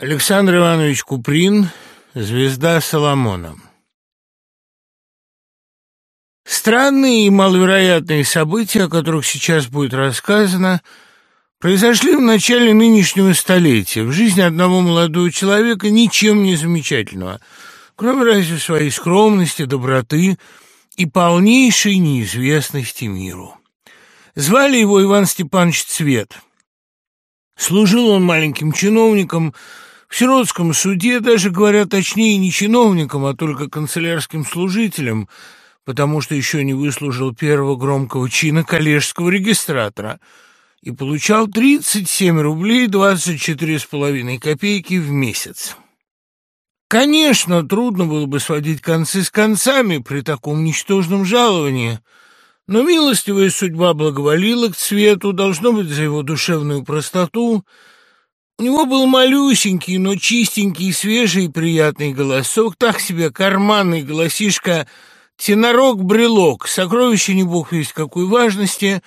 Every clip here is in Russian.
Александр Иванович Куприн «Звезда Соломона» Странные и маловероятные события, о которых сейчас будет рассказано, произошли в начале нынешнего столетия в жизни одного молодого человека ничем не замечательного, кроме разве своей скромности, доброты и полнейшей неизвестности миру. Звали его Иван Степанович Цвет. Служил он маленьким чиновником – в сиротском суде даже, говорят, точнее, не чиновником, а только канцелярским служителем, потому что еще не выслужил первого громкого чина коллежского регистратора и получал 37 рублей 24 с половиной копейки в месяц. Конечно, трудно было бы сводить концы с концами при таком ничтожном жаловании, но милостивая судьба благоволила к цвету, должно быть, за его душевную простоту — у него был малюсенький, но чистенький, свежий и приятный голосок, так себе карманный голосишка «Тенорок-брелок», сокровище не бог весть какой важности,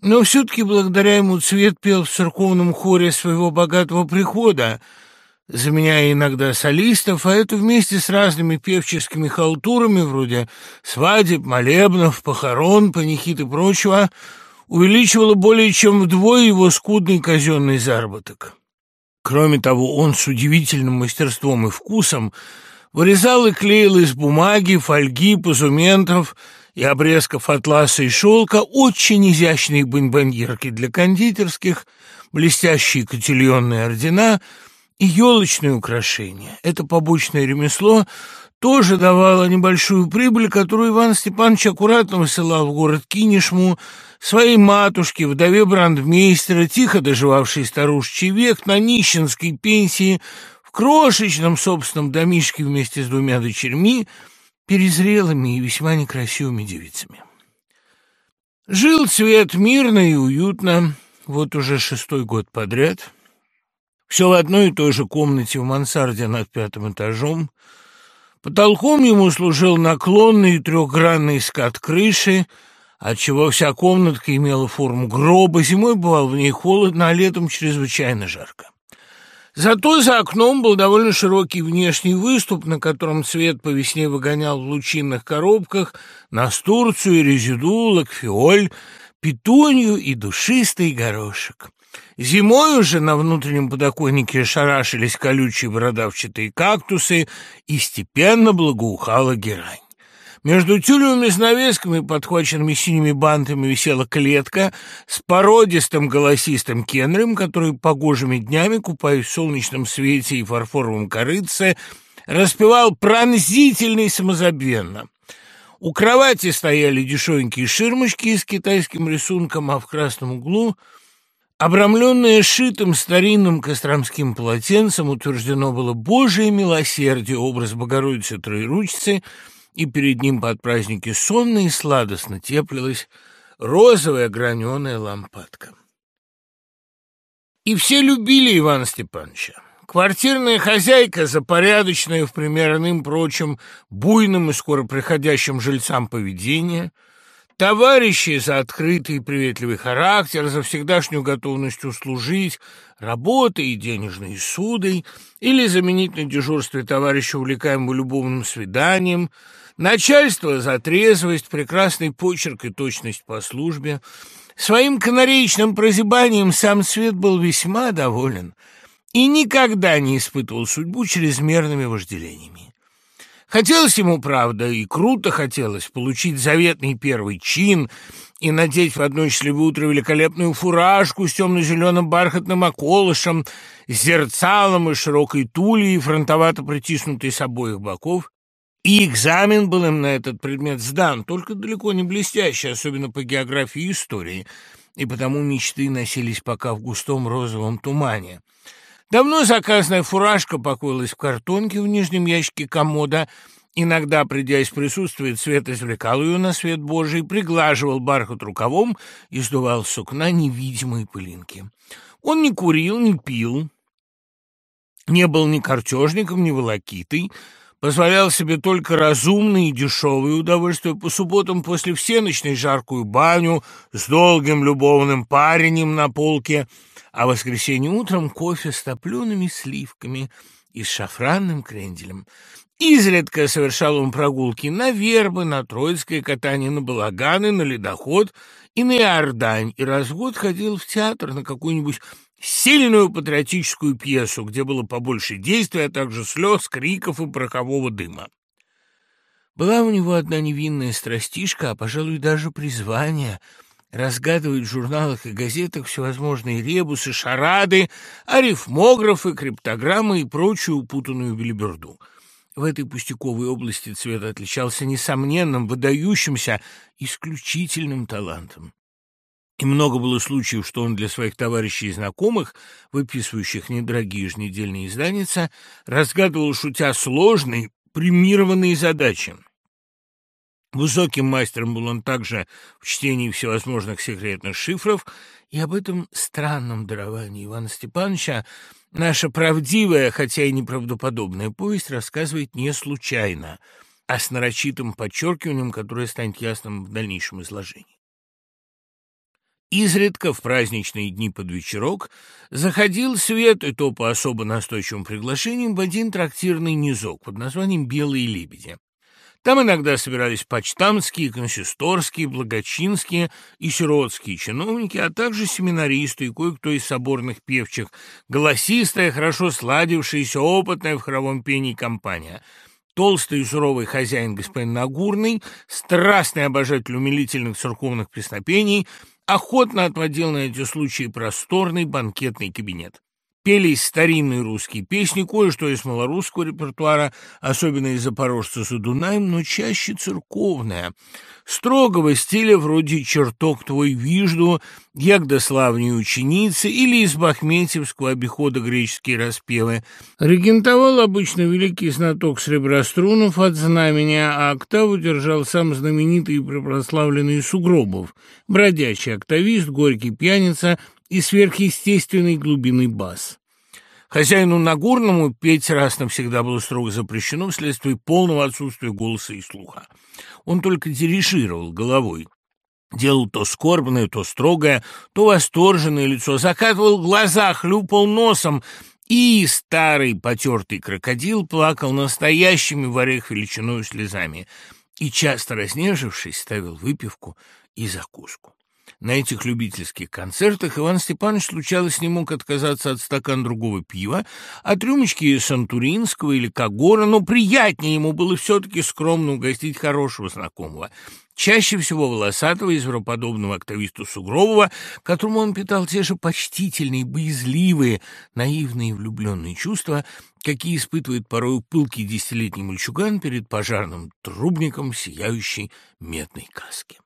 но все-таки благодаря ему цвет пел в церковном хоре своего богатого прихода, заменяя иногда солистов, а это вместе с разными певческими халтурами, вроде свадеб, молебнов, похорон, панихид и прочего, увеличивало более чем вдвое его скудный казенный заработок. Кроме того, он с удивительным мастерством и вкусом вырезал и клеил из бумаги, фольги, позументов и обрезков атласа и шелка очень изящные бонбоньерки для кондитерских, блестящие котельонные ордена и елочные украшения. Это побочное ремесло тоже давало небольшую прибыль, которую Иван Степанович аккуратно высылал в город Кинешму, своей матушке, вдове брандмейстера, тихо доживавшей старушечий век, на нищенской пенсии, в крошечном собственном домишке вместе с двумя дочерьми, перезрелыми и весьма некрасивыми девицами. Жил цвет мирно и уютно, вот уже шестой год подряд. Все в одной и той же комнате в мансарде над пятым этажом. Потолком ему служил наклонный трехгранный скат крыши — отчего вся комнатка имела форму гроба, зимой бывало в ней холодно, а летом чрезвычайно жарко. Зато за окном был довольно широкий внешний выступ, на котором цвет по весне выгонял в лучинных коробках настурцию, резиду, лакфиоль, петунью и душистый горошек. Зимой уже на внутреннем подоконнике шарашились колючие бородавчатые кактусы и степенно благоухала герань. Между тюлевыми занавесками, подхваченными синими бантами, висела клетка с породистым голосистым кенрем, который погожими днями, купаясь в солнечном свете и фарфоровом корыце, распевал пронзительно и самозабвенно. У кровати стояли дешевенькие ширмочки с китайским рисунком, а в красном углу, обрамленное шитым старинным костромским полотенцем, утверждено было «Божие милосердие», образ Богородицы Троеручицы — и перед ним под праздники сонно и сладостно теплилась розовая граненая лампадка. И все любили Ивана Степановича. Квартирная хозяйка, запорядочная в пример иным прочим буйным и скоро приходящим жильцам поведения, товарищи за открытый и приветливый характер, за всегдашнюю готовность услужить, работой и денежной судой, или заменить на дежурстве товарища, увлекаемого любовным свиданием – Начальство за трезвость, прекрасный почерк и точность по службе. Своим канареечным прозябанием сам свет был весьма доволен и никогда не испытывал судьбу чрезмерными вожделениями. Хотелось ему, правда, и круто хотелось получить заветный первый чин и надеть в одно счастливое утро великолепную фуражку с темно-зеленым бархатным околышем, зерцалом и широкой тулей, фронтовато притиснутой с обоих боков, и экзамен был им на этот предмет сдан, только далеко не блестящий, особенно по географии и истории, и потому мечты носились пока в густом розовом тумане. Давно заказанная фуражка покоилась в картонке в нижнем ящике комода. Иногда, придя из присутствия, цвет извлекал ее на свет Божий, приглаживал бархат рукавом и сдувал с окна невидимые пылинки. Он не курил, не пил, не был ни картежником, ни волокитой, позволял себе только разумные и дешевые удовольствия по субботам после всеночной жаркую баню с долгим любовным паренем на полке, а в воскресенье утром кофе с топлеными сливками и с шафранным кренделем. Изредка совершал он прогулки на вербы, на троицкое катание, на балаганы, на ледоход и на Иордань, и раз в год ходил в театр на какую-нибудь сильную патриотическую пьесу, где было побольше действия, а также слез, криков и порохового дыма. Была у него одна невинная страстишка, а, пожалуй, даже призвание — разгадывать в журналах и газетах всевозможные ребусы, шарады, арифмографы, криптограммы и прочую упутанную билиберду — в этой пустяковой области цвет отличался несомненным, выдающимся, исключительным талантом. И много было случаев, что он для своих товарищей и знакомых, выписывающих недорогие еженедельные изданица, разгадывал, шутя, сложные, премированные задачи. Высоким мастером был он также в чтении всевозможных секретных шифров, и об этом странном даровании Ивана Степановича Наша правдивая, хотя и неправдоподобная повесть рассказывает не случайно, а с нарочитым подчеркиванием, которое станет ясным в дальнейшем изложении. Изредка в праздничные дни под вечерок заходил свет, и то по особо настойчивым приглашениям, в один трактирный низок под названием «Белые лебеди». Там иногда собирались почтамские, консисторские, благочинские и сиротские чиновники, а также семинаристы и кое-кто из соборных певчих, голосистая, хорошо сладившаяся, опытная в хоровом пении компания — толстый и суровый хозяин господин Нагурный, страстный обожатель умилительных церковных песнопений, охотно отводил на эти случаи просторный банкетный кабинет. Пелись старинные русские песни, кое-что из малорусского репертуара, особенно из «Запорожца за Дунаем», но чаще церковная. Строгого стиля вроде «Чертог твой вижду», «Ягда славней ученицы» или из бахметьевского обихода греческие распевы. Регентовал обычно великий знаток среброструнов от знамени, а октаву держал сам знаменитый и препрославленный Сугробов, бродячий октавист, горький пьяница — и сверхъестественной глубины бас. Хозяину Нагорному петь раз навсегда было строго запрещено вследствие полного отсутствия голоса и слуха. Он только дирижировал головой. Делал то скорбное, то строгое, то восторженное лицо, закатывал глаза, хлюпал носом, и старый потертый крокодил плакал настоящими в орех величиной слезами и, часто разнежившись, ставил выпивку и закуску. На этих любительских концертах Иван Степанович случалось не мог отказаться от стакана другого пива, от рюмочки Сантуринского или Кагора, но приятнее ему было все-таки скромно угостить хорошего знакомого, чаще всего волосатого и звероподобного актовисту Сугробова, которому он питал те же почтительные, боязливые, наивные влюбленные чувства, какие испытывает порой пылкий десятилетний мальчуган перед пожарным трубником сияющей медной каски.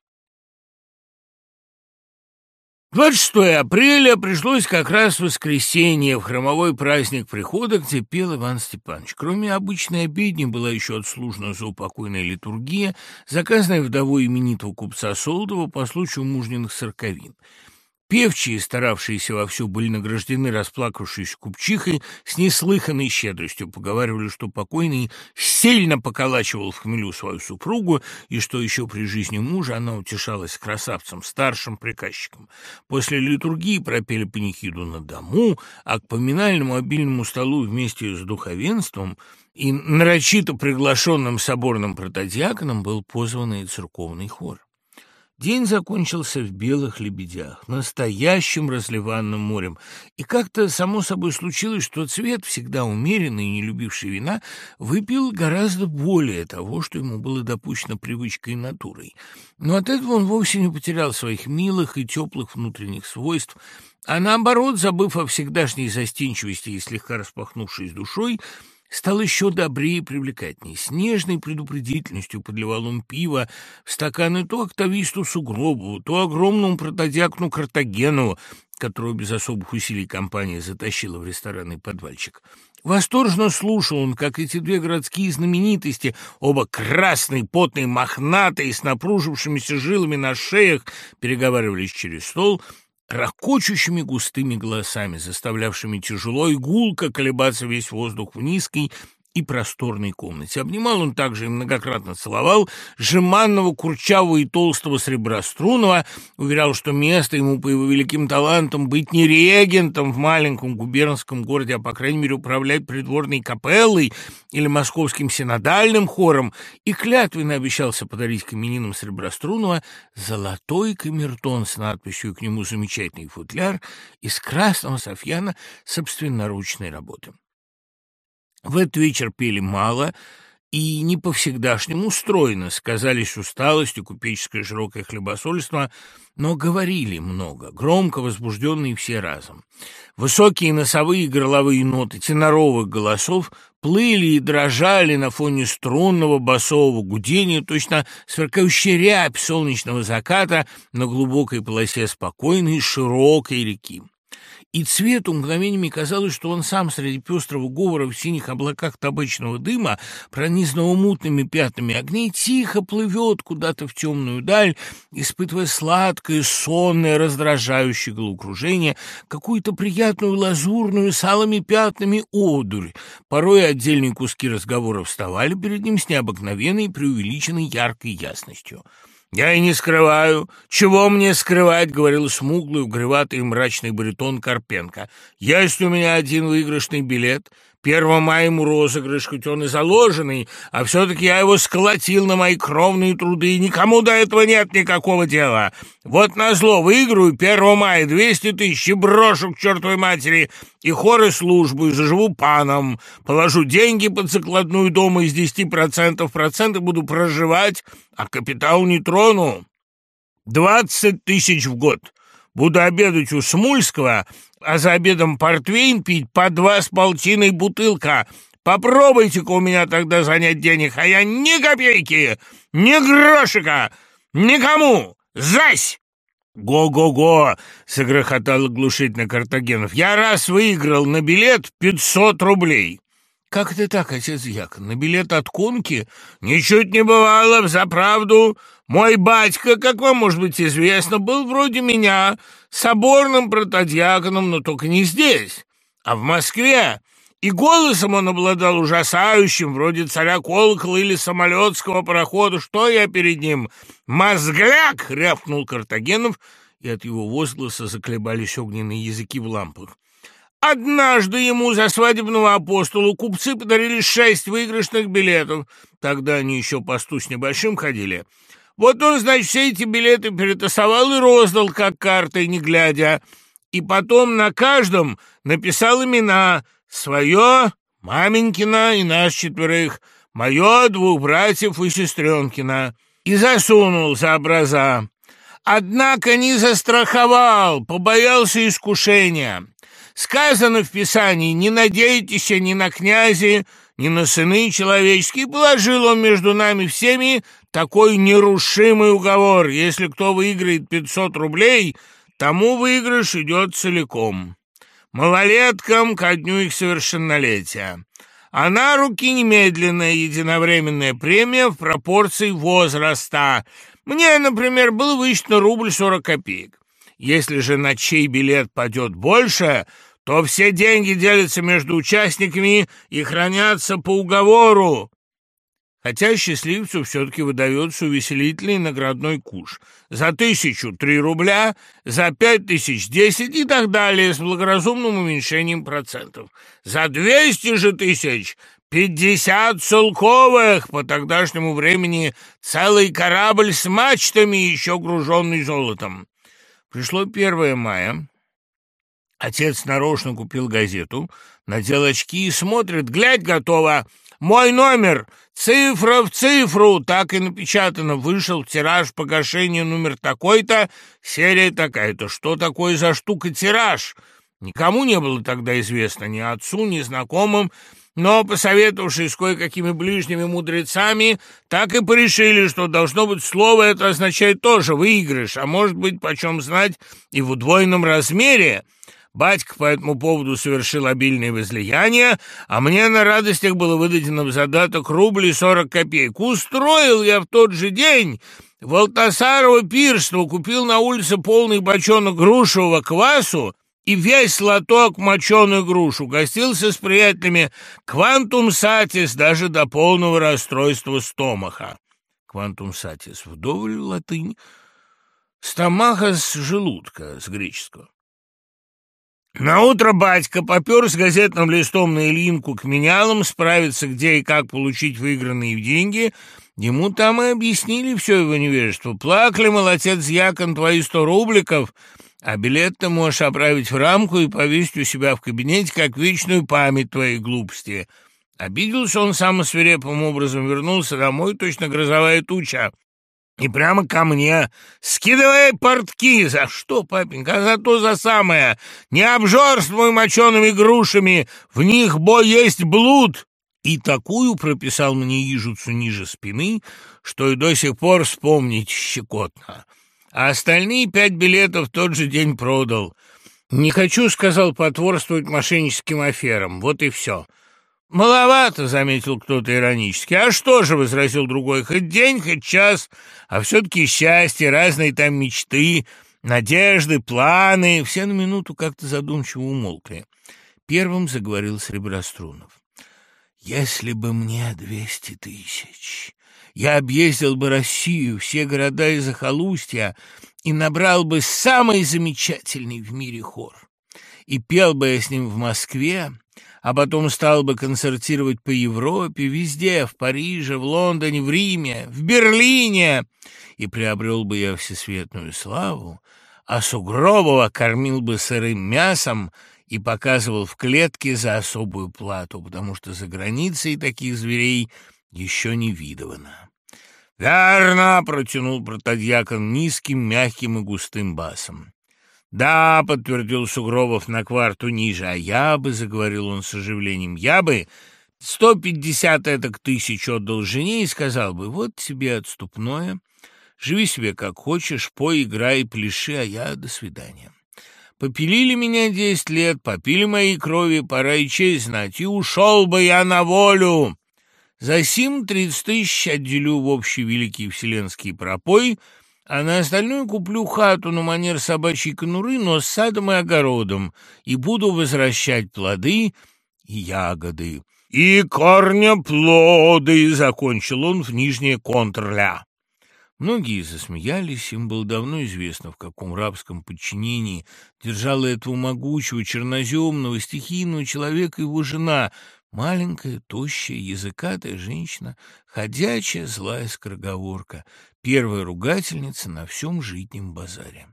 26 апреля пришлось как раз в воскресенье, в хромовой праздник прихода, где пел Иван Степанович. Кроме обычной обедни была еще отслужена заупокойная литургия, заказанная вдовой именитого купца Солдова по случаю мужниных сороковин. Певчие, старавшиеся вовсю, были награждены расплакавшейся купчихой с неслыханной щедростью. Поговаривали, что покойный сильно поколачивал в хмелю свою супругу, и что еще при жизни мужа она утешалась красавцем, старшим приказчиком. После литургии пропели панихиду на дому, а к поминальному обильному столу вместе с духовенством и нарочито приглашенным соборным протодиаконом был позван церковный хор. День закончился в белых лебедях, настоящим разливанным морем, и как-то само собой случилось, что цвет, всегда умеренный и не любивший вина, выпил гораздо более того, что ему было допущено привычкой и натурой. Но от этого он вовсе не потерял своих милых и теплых внутренних свойств, а наоборот, забыв о всегдашней застенчивости и слегка распахнувшись душой, стал еще добрее и привлекательней. С нежной предупредительностью подливал он пиво в стаканы то октависту Сугробу, то огромному протодиакну Картагенову, которого без особых усилий компания затащила в ресторанный подвальчик. Восторженно слушал он, как эти две городские знаменитости, оба красные, потные, мохнатые, с напружившимися жилами на шеях, переговаривались через стол — ракочущими густыми голосами, заставлявшими тяжело и гулко колебаться весь воздух в низкой и просторной комнате. Обнимал он также и многократно целовал жеманного, курчавого и толстого среброструнного, уверял, что место ему по его великим талантам быть не регентом в маленьком губернском городе, а, по крайней мере, управлять придворной капеллой или московским синодальным хором, и клятвенно обещался подарить каменинам среброструнного золотой камертон с надписью к нему «Замечательный футляр» из красного софьяна собственноручной работы. В этот вечер пели мало и не по-всегдашнему стройно, сказались усталость и купеческое широкое хлебосольство, но говорили много, громко возбужденные все разом. Высокие носовые и горловые ноты теноровых голосов плыли и дрожали на фоне струнного басового гудения, точно сверкающая рябь солнечного заката на глубокой полосе спокойной широкой реки и цвету мгновениями казалось, что он сам среди пестрого говора в синих облаках табачного дыма, пронизанного мутными пятнами огней, тихо плывет куда-то в темную даль, испытывая сладкое, сонное, раздражающее головокружение, какую-то приятную лазурную с алыми пятнами одурь. Порой отдельные куски разговора вставали перед ним с необыкновенной преувеличенной яркой ясностью. «Я и не скрываю. Чего мне скрывать?» — говорил смуглый, угреватый и мрачный баритон Карпенко. «Есть у меня один выигрышный билет. Первого ему розыгрыш, хоть он и заложенный, а все-таки я его сколотил на мои кровные труды, и никому до этого нет никакого дела. Вот назло выиграю 1 мая 200 тысяч и брошу к чертовой матери и хоры службу, и заживу паном, положу деньги под закладную дома из 10% проценты буду проживать, а капитал не трону. Двадцать тысяч в год. Буду обедать у Смульского, а за обедом портвейн пить по два с полтиной бутылка. Попробуйте-ка у меня тогда занять денег, а я ни копейки, ни грошика, никому, зась!» «Го-го-го!» — согрохотал оглушительно Картагенов. «Я раз выиграл на билет пятьсот рублей». «Как это так, отец Яков? На билет от конки?» «Ничуть не бывало, взаправду. Мой батька, как вам может быть известно, был вроде меня соборным протодиаконом, но только не здесь, а в Москве. И голосом он обладал ужасающим, вроде царя колокола или самолетского парохода. Что я перед ним? «Мозгляк!» — рявкнул Картагенов, и от его возгласа заколебались огненные языки в лампах. Однажды ему за свадебного апостола купцы подарили шесть выигрышных билетов. Тогда они еще по сту с небольшим ходили. Вот он, значит, все эти билеты перетасовал и роздал, как картой, не глядя. И потом на каждом написал имена свое, маменькина и нас четверых, мое, двух братьев и сестренкина. И засунул за образа. Однако не застраховал, побоялся искушения. Сказано в Писании, не надейтесь ни на князи, ни на сыны человеческие. Положил он между нами всеми такой нерушимый уговор. Если кто выиграет 500 рублей, тому выигрыш идет целиком. Малолеткам ко дню их совершеннолетия. А на руки немедленная единовременная премия в пропорции возраста. Мне, например, был вычтен рубль сорок копеек. Если же на чей билет падет больше, то все деньги делятся между участниками и хранятся по уговору. Хотя счастливцу все-таки выдается увеселительный наградной куш. За тысячу — три рубля, за пять тысяч — десять и так далее, с благоразумным уменьшением процентов. За двести же тысяч — пятьдесят целковых, по тогдашнему времени целый корабль с мачтами, еще груженный золотом. Пришло 1 мая. Отец нарочно купил газету, надел очки и смотрит. Глядь, готово. Мой номер. Цифра в цифру. Так и напечатано. Вышел тираж погашения номер такой-то, серия такая-то. Что такое за штука тираж? Никому не было тогда известно, ни отцу, ни знакомым, но, посоветовавшись с кое-какими ближними мудрецами, так и порешили, что должно быть слово это означает тоже выигрыш, а может быть, почем знать, и в удвоенном размере. Батька по этому поводу совершил обильные возлияния, а мне на радостях было выдадено в задаток рубль сорок копеек. Устроил я в тот же день Волтасарова пирство, купил на улице полный бочонок грушевого квасу, и весь лоток моченую грушу. Гостился с приятелями «Квантум Сатис» даже до полного расстройства стомаха. «Квантум Сатис» вдоволь латынь. «Стомахас» — желудка с греческого. Наутро батька попер с газетным листом на Ильинку к менялам, справиться, где и как получить выигранные деньги. Ему там и объяснили все его невежество. Плакали, молодец, Якон, твои сто рубликов, а билет ты можешь оправить в рамку и повесить у себя в кабинете, как вечную память твоей глупости. Обиделся он самым свирепым образом, вернулся домой, точно грозовая туча. И прямо ко мне. Скидывай портки. За что, папенька? А за то за самое. Не обжорствуй мочеными грушами. В них, бой, есть блуд. И такую прописал мне ижицу ниже спины, что и до сих пор вспомнить щекотно. А остальные пять билетов тот же день продал. Не хочу, сказал, потворствовать мошенническим аферам. Вот и все. «Маловато», — заметил кто-то иронически. «А что же», — возразил другой, — «хоть день, хоть час, а все-таки счастье, разные там мечты, надежды, планы». Все на минуту как-то задумчиво умолкли. Первым заговорил Среброструнов. «Если бы мне двести тысяч, я объездил бы Россию, все города и захолустья, и набрал бы самый замечательный в мире хор. И пел бы я с ним в Москве, а потом стал бы концертировать по Европе, везде, в Париже, в Лондоне, в Риме, в Берлине, и приобрел бы я всесветную славу, а Сугробова кормил бы сырым мясом и показывал в клетке за особую плату, потому что за границей таких зверей еще не видовано. «Верно!» — протянул протодьякон низким, мягким и густым басом. «Да», — подтвердил Сугробов на кварту ниже, «а я бы», — заговорил он с оживлением, «я бы сто пятьдесят этак тысяч отдал жене и сказал бы, вот тебе отступное, живи себе как хочешь, пой, играй, пляши, а я до свидания». Попилили меня десять лет, попили мои крови, пора и честь знать, и ушел бы я на волю. За сим тридцать тысяч отделю в общий великий вселенский пропой — а на остальную куплю хату на манер собачьей конуры, но с садом и огородом, и буду возвращать плоды и ягоды. «И корня плоды!» — закончил он в нижнее контрля. Многие засмеялись, им было давно известно, в каком рабском подчинении держала этого могучего, черноземного, стихийного человека его жена, маленькая, тощая, языкатая женщина, ходячая злая скороговорка, первая ругательница на всем житнем базаре.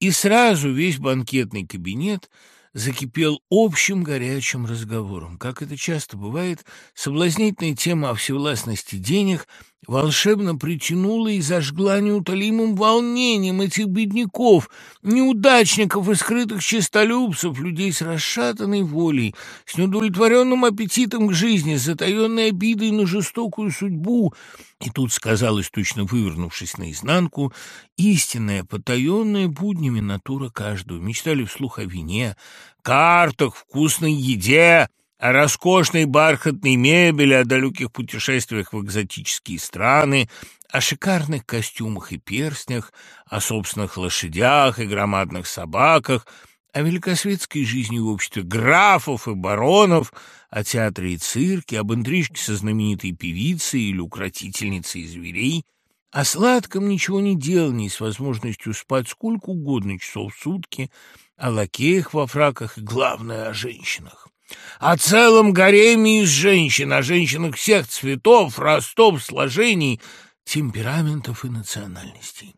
И сразу весь банкетный кабинет закипел общим горячим разговором. Как это часто бывает, соблазнительная тема о всевластности денег волшебно притянула и зажгла неутолимым волнением этих бедняков, неудачников и скрытых честолюбцев, людей с расшатанной волей, с неудовлетворенным аппетитом к жизни, с затаенной обидой на жестокую судьбу. И тут сказалось, точно вывернувшись наизнанку, истинная, потаенная буднями натура каждого. Мечтали вслух о вине, картах, вкусной еде, о роскошной бархатной мебели, о далеких путешествиях в экзотические страны, о шикарных костюмах и перстнях, о собственных лошадях и громадных собаках, о великосветской жизни в обществе графов и баронов, о театре и цирке, об интрижке со знаменитой певицей или укротительницей зверей, о сладком ничего не делании с возможностью спать сколько угодно часов в сутки, о лакеях во фраках и, главное, о женщинах о целом гареме из женщин, о женщинах всех цветов, ростов, сложений, темпераментов и национальностей.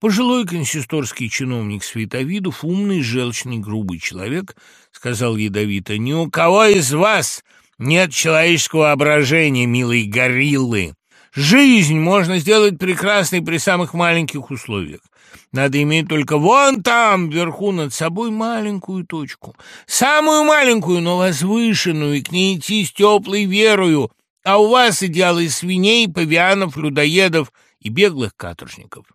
Пожилой консисторский чиновник Световидов, умный, желчный, грубый человек, сказал ядовито, «Ни у кого из вас нет человеческого воображения, милые гориллы. Жизнь можно сделать прекрасной при самых маленьких условиях. Надо иметь только вон там, вверху над собой, маленькую точку. Самую маленькую, но возвышенную, и к ней идти с теплой верою. А у вас идеалы свиней, павианов, людоедов и беглых каторжников.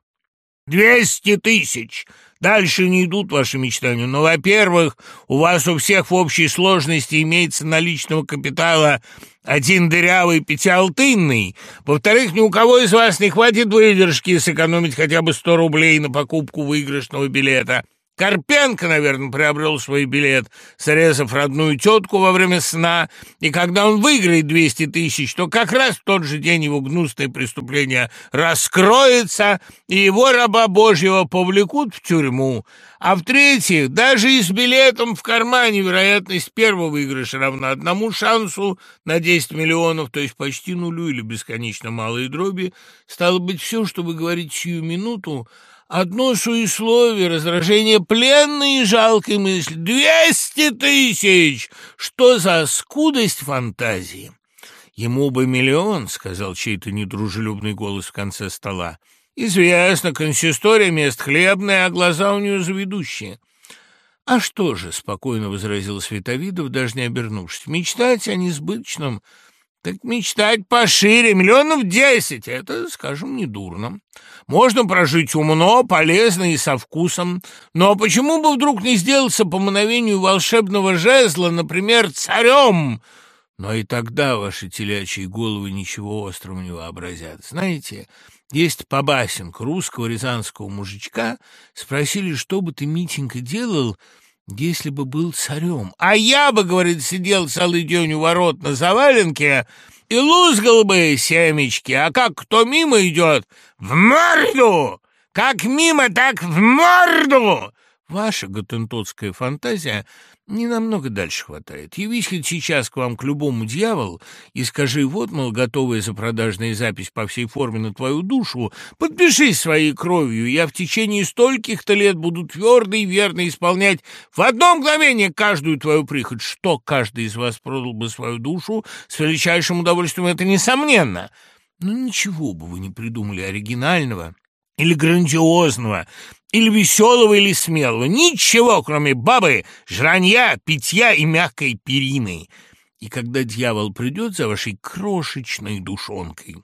Двести тысяч! Дальше не идут ваши мечтания. Но, во-первых, у вас у всех в общей сложности имеется наличного капитала один дырявый пятиалтынный. Во-вторых, ни у кого из вас не хватит выдержки сэкономить хотя бы сто рублей на покупку выигрышного билета. Карпенко, наверное, приобрел свой билет, срезав родную тетку во время сна, и когда он выиграет 200 тысяч, то как раз в тот же день его гнусное преступление раскроется, и его раба Божьего повлекут в тюрьму. А в-третьих, даже и с билетом в кармане вероятность первого выигрыша равна одному шансу на 10 миллионов, то есть почти нулю или бесконечно малые дроби. Стало быть, все, что вы говорите сию минуту, одно суесловие, раздражение пленной и жалкой мысли. Двести тысяч! Что за скудость фантазии? Ему бы миллион, — сказал чей-то недружелюбный голос в конце стола. Известно, консистория мест хлебная, а глаза у нее заведущие. «А что же?» — спокойно возразил Световидов, даже не обернувшись. «Мечтать о несбыточном, так мечтать пошире, миллионов десять, это, скажем, недурно. Можно прожить умно, полезно и со вкусом, но почему бы вдруг не сделаться по мановению волшебного жезла, например, царем?» Но и тогда ваши телячьи головы ничего острого не вообразят. Знаете, есть побасенка русского рязанского мужичка. Спросили, что бы ты, Митенька, делал, если бы был царем. А я бы, говорит, сидел целый день у ворот на заваленке и лузгал бы семечки. А как кто мимо идет, в морду! Как мимо, так в морду! Ваша готентотская фантазия не намного дальше хватает. Явись хоть сейчас к вам к любому дьяволу и скажи, вот, мол, готовая запродажная запись по всей форме на твою душу, подпишись своей кровью, я в течение стольких-то лет буду твердо и верно исполнять в одно мгновение каждую твою прихоть. Что каждый из вас продал бы свою душу с величайшим удовольствием, это несомненно. Но ничего бы вы не придумали оригинального или грандиозного, или веселого, или смелого. Ничего, кроме бабы, жранья, питья и мягкой перины. И когда дьявол придет за вашей крошечной душонкой,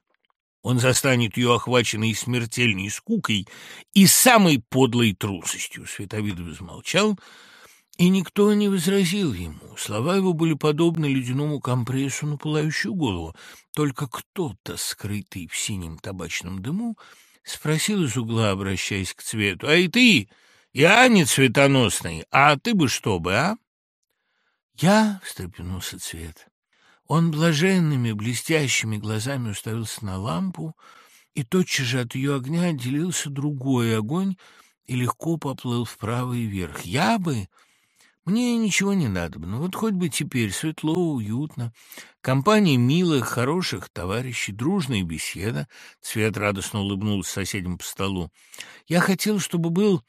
он застанет ее охваченной смертельной скукой и самой подлой трусостью. Световидов замолчал, и никто не возразил ему. Слова его были подобны ледяному компрессу на пылающую голову. Только кто-то, скрытый в синем табачном дыму, Спросил из угла, обращаясь к цвету. «А и ты, я не цветоносный, а ты бы что бы, а?» «Я?» — встрепенулся цвет. Он блаженными, блестящими глазами уставился на лампу, и тотчас же от ее огня отделился другой огонь и легко поплыл вправо и вверх. «Я бы...» Мне ничего не надо, ну вот хоть бы теперь светло, уютно. Компания милых, хороших товарищей, дружная беседа. Цвет радостно улыбнулся соседям по столу. Я хотел, чтобы был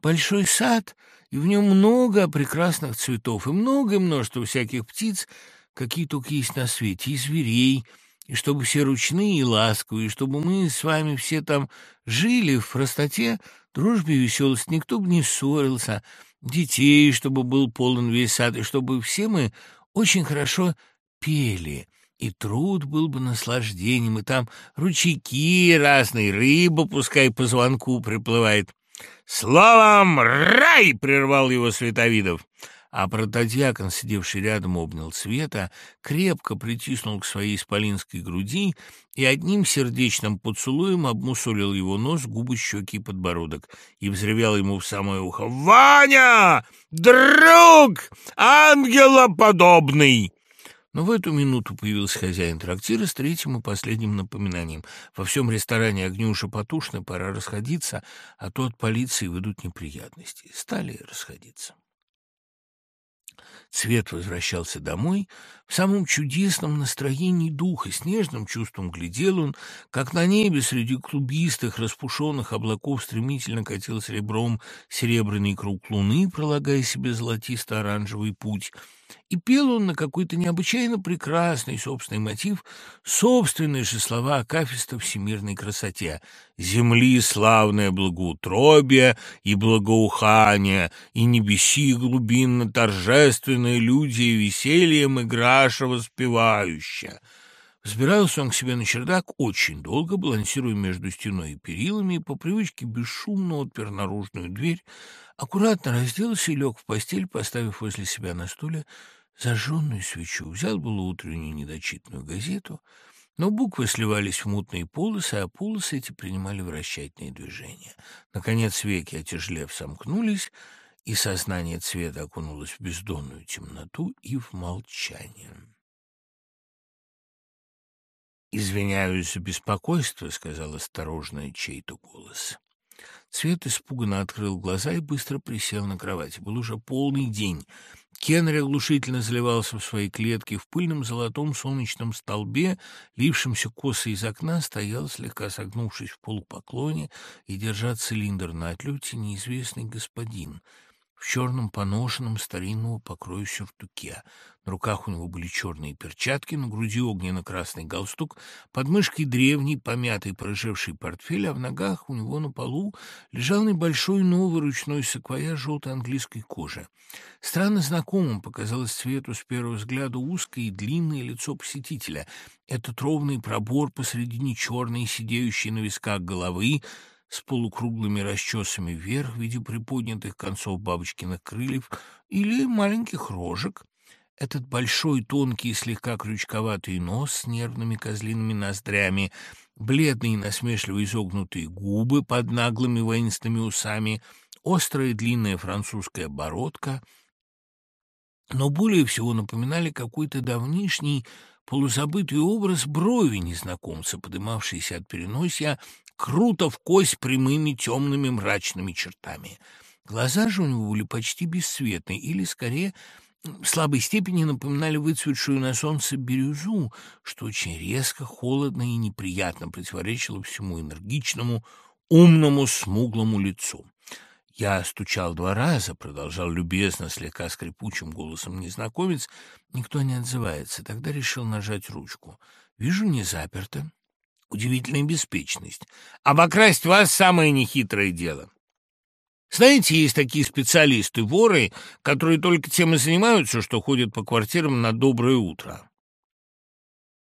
большой сад, и в нем много прекрасных цветов, и много множество всяких птиц, какие только есть на свете, и зверей, и чтобы все ручные и ласковые, и чтобы мы с вами все там жили в простоте, дружбе и веселости, никто бы не ссорился, детей, чтобы был полон весь сад, и чтобы все мы очень хорошо пели, и труд был бы наслаждением, и там ручейки разные, рыба пускай по звонку приплывает. «Словом, рай!» — прервал его Световидов. А протодьякон, сидевший рядом, обнял Света, крепко притиснул к своей исполинской груди и одним сердечным поцелуем обмусолил его нос, губы, щеки и подбородок и взревел ему в самое ухо «Ваня! Друг! Ангелоподобный!» Но в эту минуту появился хозяин трактира с третьим и последним напоминанием. Во всем ресторане огни уже потушны, пора расходиться, а то от полиции выйдут неприятности. Стали расходиться. Цвет возвращался домой в самом чудесном настроении духа, с нежным чувством глядел он, как на небе среди клубистых, распушенных облаков стремительно катил серебром серебряный круг луны, пролагая себе золотисто-оранжевый путь — и пел он на какой-то необычайно прекрасный собственный мотив, собственные же слова Акафиста всемирной красоте. «Земли славное благоутробие и благоухание, и небеси глубинно торжественные люди и весельем играша воспевающая». Взбирался он к себе на чердак очень долго, балансируя между стеной и перилами, и по привычке бесшумно отпер наружную дверь, аккуратно разделся и лег в постель, поставив возле себя на стуле зажженную свечу. Взял было утреннюю недочитанную газету, но буквы сливались в мутные полосы, а полосы эти принимали вращательные движения. Наконец веки, отяжелев, сомкнулись, и сознание цвета окунулось в бездонную темноту и в молчание. «Извиняюсь за беспокойство», — сказал осторожно чей-то голос. Цвет испуганно открыл глаза и быстро присел на кровати. Был уже полный день. Кенри оглушительно заливался в своей клетке. В пыльном золотом солнечном столбе, лившемся косо из окна, стоял, слегка согнувшись в полупоклоне и держа цилиндр на отлете, неизвестный господин — в черном поношенном старинного покроя сюртуке. На руках у него были черные перчатки, на груди огненно-красный галстук, под мышкой древний, помятый, порыжевший портфель, а в ногах у него на полу лежал небольшой новый ручной саквояж желтой английской кожи. Странно знакомым показалось цвету с первого взгляда узкое и длинное лицо посетителя. Этот ровный пробор посредине черной, сидеющей на висках головы, с полукруглыми расчесами вверх в виде приподнятых концов бабочкиных крыльев или маленьких рожек. Этот большой, тонкий и слегка крючковатый нос с нервными козлиными ноздрями, бледные насмешливо изогнутые губы под наглыми воинственными усами, острая длинная французская бородка, но более всего напоминали какой-то давнишний полузабытый образ брови незнакомца, подымавшийся от переносия круто в кость прямыми темными мрачными чертами. Глаза же у него были почти бесцветные, или, скорее, в слабой степени напоминали выцветшую на солнце бирюзу, что очень резко, холодно и неприятно противоречило всему энергичному, умному, смуглому лицу. «Я стучал два раза», — продолжал любезно, слегка скрипучим голосом незнакомец. Никто не отзывается. Тогда решил нажать ручку. «Вижу, не заперто». Удивительная беспечность. Обокрасть вас — самое нехитрое дело. Знаете, есть такие специалисты, воры, которые только тем и занимаются, что ходят по квартирам на доброе утро.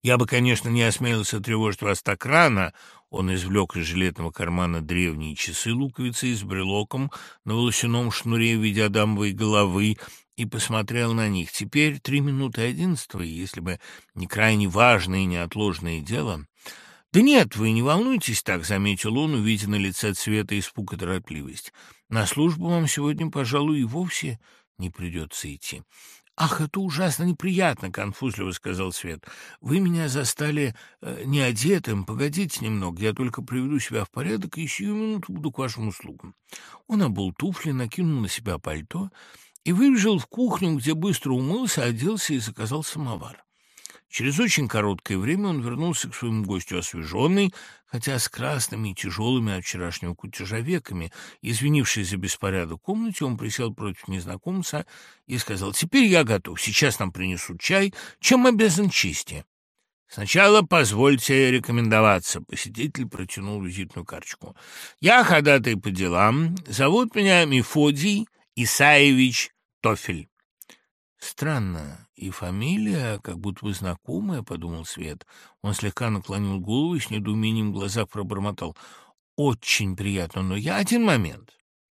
Я бы, конечно, не осмелился тревожить вас так рано. Он извлек из жилетного кармана древние часы-луковицы с брелоком на волосяном шнуре в виде адамовой головы и посмотрел на них. Теперь три минуты одиннадцатого, если бы не крайне важное и неотложное дело... «Да нет, вы не волнуйтесь так», — заметил он, увидя на лице цвета испуг и торопливость. «На службу вам сегодня, пожалуй, и вовсе не придется идти». «Ах, это ужасно неприятно», — конфузливо сказал Свет. «Вы меня застали э, неодетым. Погодите немного, я только приведу себя в порядок и сию минуту буду к вашим услугам». Он обул туфли, накинул на себя пальто и выбежал в кухню, где быстро умылся, оделся и заказал самовар. Через очень короткое время он вернулся к своему гостю освеженный, хотя с красными и тяжелыми от вчерашнего кутежа веками. Извинившись за беспорядок в комнате, он присел против незнакомца и сказал, «Теперь я готов. Сейчас нам принесут чай. Чем обязан чести?» «Сначала позвольте рекомендоваться», — посетитель протянул визитную карточку. «Я ходатай по делам. Зовут меня Мефодий Исаевич Тофель». «Странно, и фамилия как будто бы знакомая», — подумал Свет. Он слегка наклонил голову и с недоумением в глазах пробормотал. «Очень приятно, но я один момент».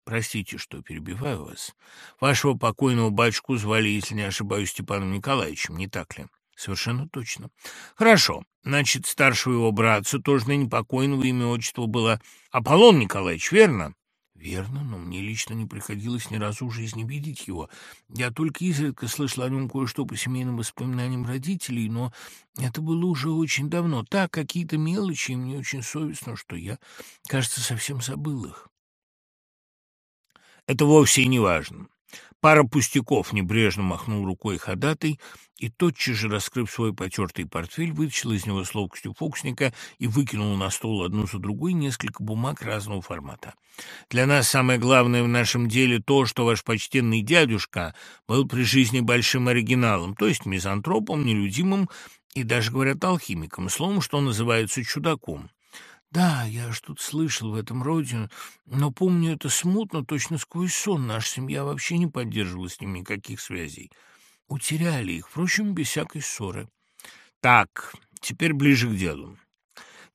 «Простите, что перебиваю вас. Вашего покойного батюшку звали, если не ошибаюсь, Степаном Николаевичем, не так ли?» «Совершенно точно». «Хорошо. Значит, старшего его братца, тоже ныне покойного имя отчества было Аполлон Николаевич, верно?» Верно, но мне лично не приходилось ни разу в жизни видеть его. Я только изредка слышал о нем кое-что по семейным воспоминаниям родителей, но это было уже очень давно. Так, какие-то мелочи, и мне очень совестно, что я, кажется, совсем забыл их. Это вовсе и не важно. Пара пустяков небрежно махнул рукой ходатай и, тотчас же, раскрыв свой потертый портфель, вытащил из него с ловкостью фокусника и выкинул на стол одну за другой несколько бумаг разного формата. «Для нас самое главное в нашем деле то, что ваш почтенный дядюшка был при жизни большим оригиналом, то есть мизантропом, нелюдимым и даже, говорят, алхимиком, словом, что называется чудаком». Да, я что-то слышал в этом роде, но помню это смутно, точно сквозь сон. Наша семья вообще не поддерживала с ним никаких связей. Утеряли их, впрочем, без всякой ссоры. Так, теперь ближе к делу.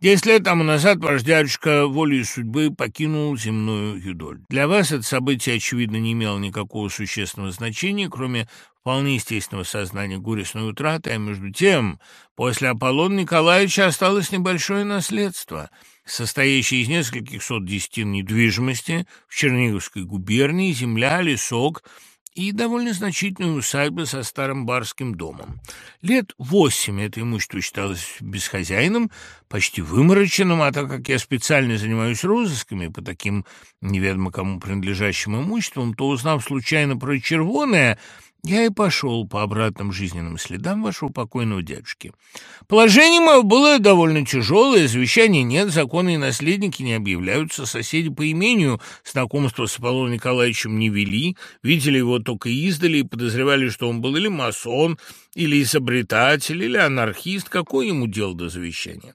Десять лет тому назад ваш дядюшка волей судьбы покинул земную юдоль. Для вас это событие, очевидно, не имело никакого существенного значения, кроме вполне естественного сознания горестной утраты, а между тем, после Аполлона Николаевича осталось небольшое наследство. состоящий из нескольких сот десятин недвижимости в Черниговской губернии, земля, лесок — и довольно значительная усадьба со старым барским домом. Лет восемь это имущество считалось бесхозяйным, почти вымороченным, а так как я специально занимаюсь розысками по таким неведомо кому принадлежащим имуществам, то, узнав случайно про червоное, я и пошел по обратным жизненным следам вашего покойного дядюшки. Положение мое было довольно тяжелое, завещания нет, законы и наследники не объявляются, соседи по имению знакомства с Аполлоном Николаевичем не вели, видели его только издали и подозревали, что он был или масон, или изобретатель, или анархист, какое ему дело до завещания?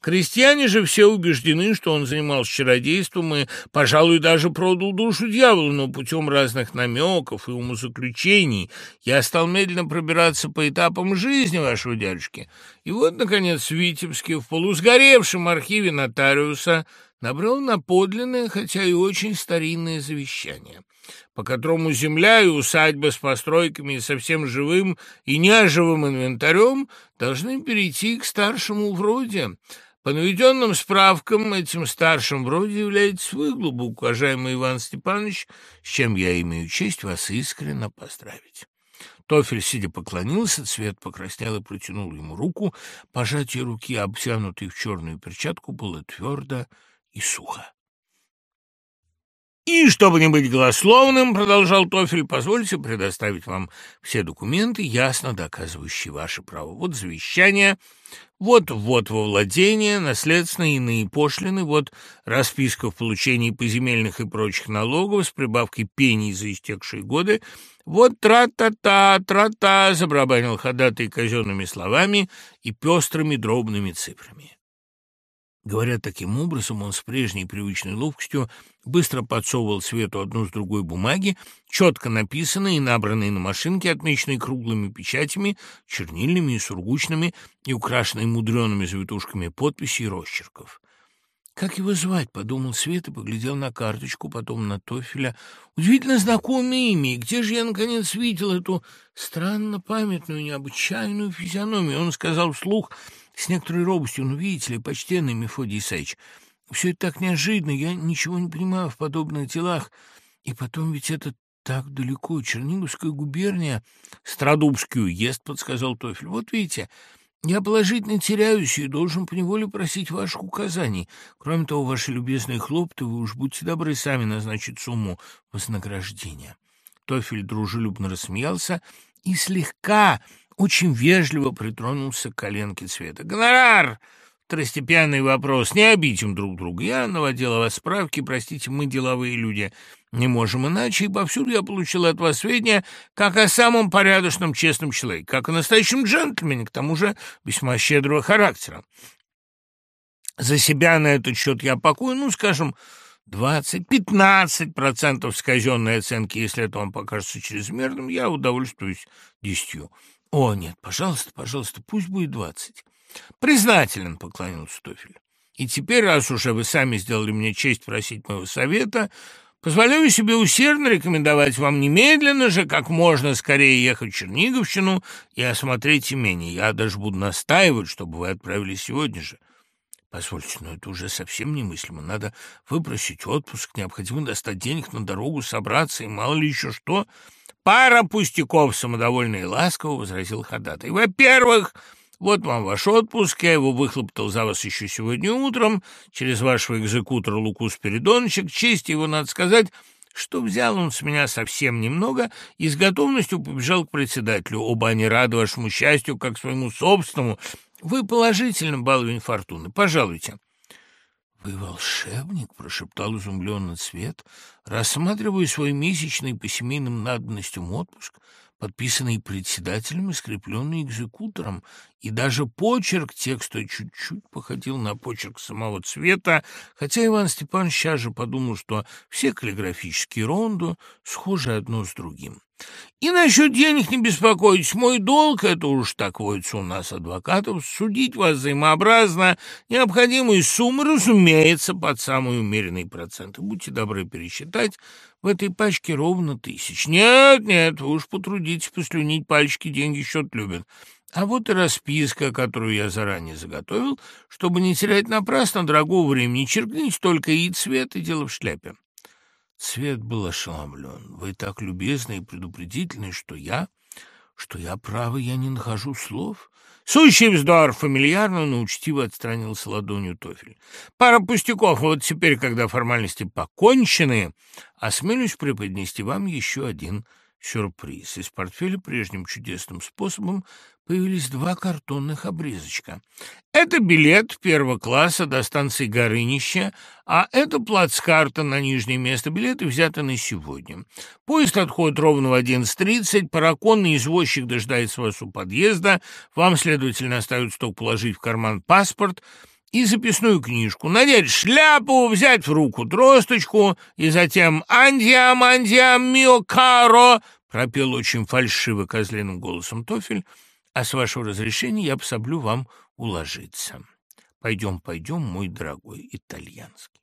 Крестьяне же все убеждены, что он занимался чародейством и, пожалуй, даже продал душу дьяволу, но путем разных намеков и умозаключений я стал медленно пробираться по этапам жизни вашего дядюшки. И вот, наконец, в Витебске, в полусгоревшем архиве нотариуса, набрел на подлинное, хотя и очень старинное завещание по которому земля и усадьба с постройками и совсем живым и неоживым инвентарем должны перейти к старшему вроде. По наведенным справкам, этим старшим вроде является вы, уважаемый Иван Степанович, с чем я имею честь вас искренне поздравить. Тофель, сидя, поклонился, цвет покраснел и протянул ему руку. Пожатие руки, обтянутой в черную перчатку, было твердо и сухо. «И, чтобы не быть голословным, — продолжал Тофель, — позвольте предоставить вам все документы, ясно доказывающие ваше право. Вот завещание, вот вот во владение, наследственные иные пошлины, вот расписка в получении поземельных и прочих налогов с прибавкой пений за истекшие годы, вот тра-та-та, тра-та, — забрабанил ходатай казенными словами и пестрыми дробными цифрами. Говоря таким образом, он с прежней привычной ловкостью быстро подсовывал Свету одну с другой бумаги, четко написанные и набранные на машинке, отмеченные круглыми печатями, чернильными и сургучными и украшенные мудреными завитушками подписей и росчерков. «Как его звать?» — подумал Свет и поглядел на карточку, потом на Тофеля. «Удивительно знакомое имя. Где же я, наконец, видел эту странно памятную, необычайную физиономию?» Он сказал вслух с некоторой робостью, ну, видите ли, почтенный Мефодий Исаевич, все это так неожиданно, я ничего не понимаю в подобных делах. И потом ведь это так далеко, Черниговская губерния, Страдубский уезд, подсказал Тофель. Вот видите, я положительно теряюсь и должен поневоле просить ваших указаний. Кроме того, ваши любезные хлопты, вы уж будьте добры сами назначить сумму вознаграждения. Тофель дружелюбно рассмеялся и слегка очень вежливо притронулся к коленке цвета. «Гонорар!» Второстепенный вопрос. Не обидим друг друга. Я наводила вас справки, простите, мы деловые люди. Не можем иначе, и повсюду я получил от вас сведения, как о самом порядочном, честном человеке, как о настоящем джентльмене, к тому же весьма щедрого характера. За себя на этот счет я покою, ну, скажем, 20-15% с казенной оценки, если это вам покажется чрезмерным, я удовольствуюсь десятью. «О, нет, пожалуйста, пожалуйста, пусть будет двадцать». «Признателен», — поклонился Тофель. «И теперь, раз уже вы сами сделали мне честь просить моего совета, позволяю себе усердно рекомендовать вам немедленно же, как можно скорее ехать в Черниговщину и осмотреть имение. Я даже буду настаивать, чтобы вы отправились сегодня же». Позвольте, но это уже совсем немыслимо. Надо выпросить отпуск, необходимо достать денег на дорогу, собраться и мало ли еще что. «Пара пустяков», — самодовольно и ласково возразил ходатай. «Во-первых, вот вам ваш отпуск, я его выхлоптал за вас еще сегодня утром, через вашего экзекутора Луку Спиридоновича. К чести его, надо сказать, что взял он с меня совсем немного и с готовностью побежал к председателю. Оба они рады вашему счастью, как своему собственному. Вы положительно, баловень фортуны. Пожалуйте». «Вы волшебник?» — прошептал изумленно Цвет, рассматривая свой месячный по семейным надобностям отпуск, подписанный председателем и скрепленный экзекутором, и даже почерк текста чуть-чуть походил на почерк самого Цвета, хотя Иван Степанович сейчас же подумал, что все каллиграфические ронду схожи одно с другим. И насчет денег не беспокойтесь. Мой долг, это уж так водится у нас, адвокатов, судить вас взаимообразно. Необходимые суммы, разумеется, под самые умеренные проценты. Будьте добры пересчитать. В этой пачке ровно тысяч. Нет, нет, вы уж потрудитесь послюнить пальчики, деньги счет любят. А вот и расписка, которую я заранее заготовил, чтобы не терять напрасно дорогого времени. Черкните только и цвет, и дело в шляпе. Цвет был ошеломлен. Вы так любезны и предупредительны, что я... Что я, право, я не нахожу слов. Сущий вздор! Фамильярно, но учтиво отстранился ладонью Тофель. Пара пустяков. Вот теперь, когда формальности покончены, осмелюсь преподнести вам еще один сюрприз. Из портфеля прежним чудесным способом появились два картонных обрезочка. Это билет первого класса до станции Горынища, а это плацкарта на нижнее место билета взято на сегодня. Поезд отходит ровно в 11.30, параконный извозчик дожидается вас у подъезда, вам, следовательно, остается только положить в карман паспорт и записную книжку, надеть шляпу, взять в руку тросточку и затем «Андиам, андиам, мио каро!» пропел очень фальшиво козленым голосом Тофель, а с вашего разрешения я пособлю вам уложиться. Пойдем, пойдем, мой дорогой итальянский.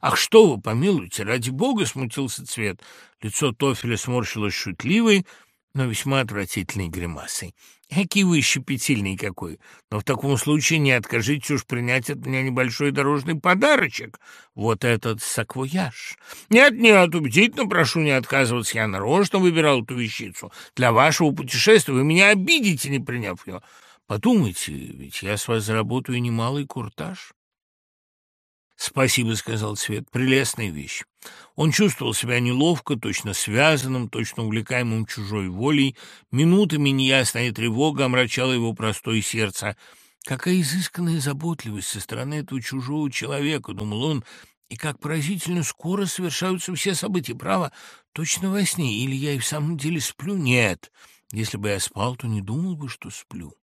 «Ах, что вы, помилуйте, ради бога!» — смутился цвет. Лицо Тофеля сморщилось шутливой, но весьма отвратительной гримасой. Какие вы щепетильный какой! Но в таком случае не откажите уж принять от меня небольшой дорожный подарочек. Вот этот саквояж. Нет-нет, убедительно прошу не отказываться. Я нарочно выбирал эту вещицу. Для вашего путешествия вы меня обидите, не приняв ее. Подумайте, ведь я с вас заработаю немалый куртаж. «Спасибо», — сказал Цвет, — «прелестная вещь». Он чувствовал себя неловко, точно связанным, точно увлекаемым чужой волей. Минутами неясная тревога омрачала его простое сердце. «Какая изысканная заботливость со стороны этого чужого человека», — думал он, — «и как поразительно скоро совершаются все события. Право, точно во сне. Или я и в самом деле сплю? Нет. Если бы я спал, то не думал бы, что сплю.